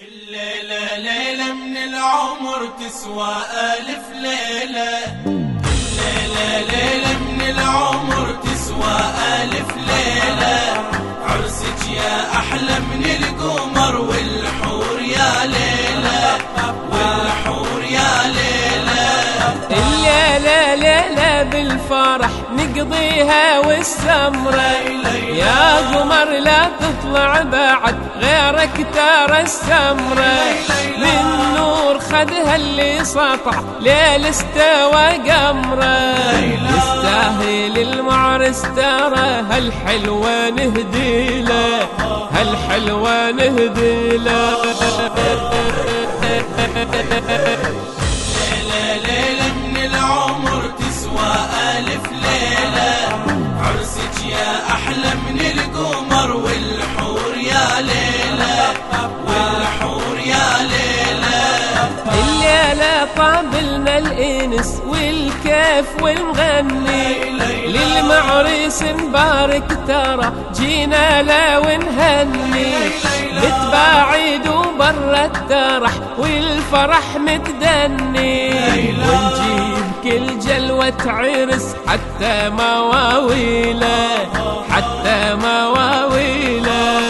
الليلة ليلة من العمر تسوى ألف ليلة. الليلة بالفرح نقضيها والسمرة يا قمر لا تطلع بعد غيرك ترى السمرة من نور خدها اللي سطع ليل استوى قمرة يستاهل المعرس ترى هالحلوة نهدي له هالحلوة نهدي له ليلة ليلة يا أحلى من القمر والحور يا ليلة والحور يا ليلة الليلة طابلنا الإنس والكيف والمغني للمعرس مبارك ترى جينا لا ونهني. وبرا الترح والفرح متدني. ونجيب كل جلوة عرس حتى مواويله حتى مواويله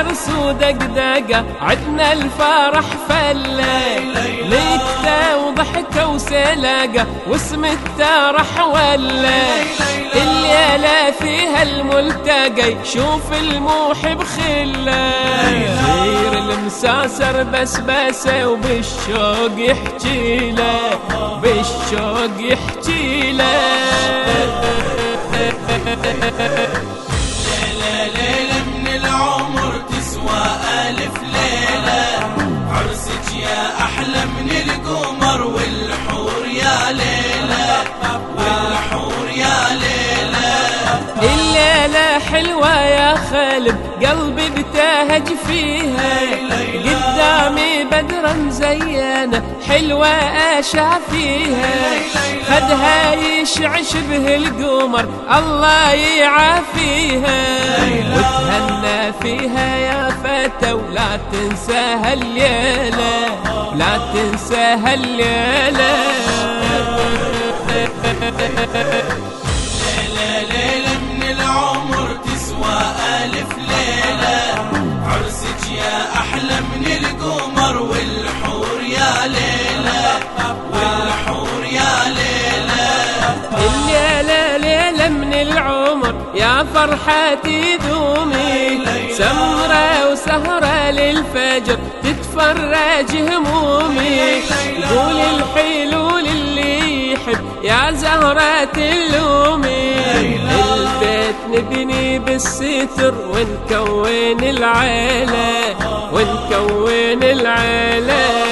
عرس ودقدقة عدنا الفرح فلة ليكتة وضحكة وسلاقة واسم الترح ولا الليلة فيها الملتقى شوف الموحب خلة غير المساسر بسبسة وبالشوق يحكي له بالشوق يحكي له يا أحلى من القمر والحور يا ليلة والحور يا ليلة الليلة حلوة يا خالد قلبي بتهج فيها. قدامي بدرة مزينة حلوة أشافيها خدها يشعش به القمر الله يعافيها. وتهنى فيها يا فتى ولا تنساها الليلة لا تنساها الليلة ليلة ليلة من العمر تسوى ألف ليلة. عرسك يا أحلى من القمر والحور يا ليلة. والحور يا ليلة. الليلة ليلة من العمر يا فرحتي دومي سهرة للفجر تتفرج همومي. قول الحلو للي يحب يا زهرة تلومي. البيت نبني بالستر ونكون العيلة ونكون العيلة.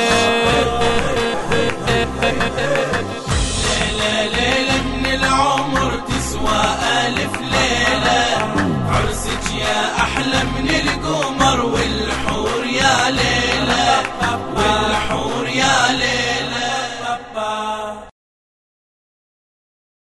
من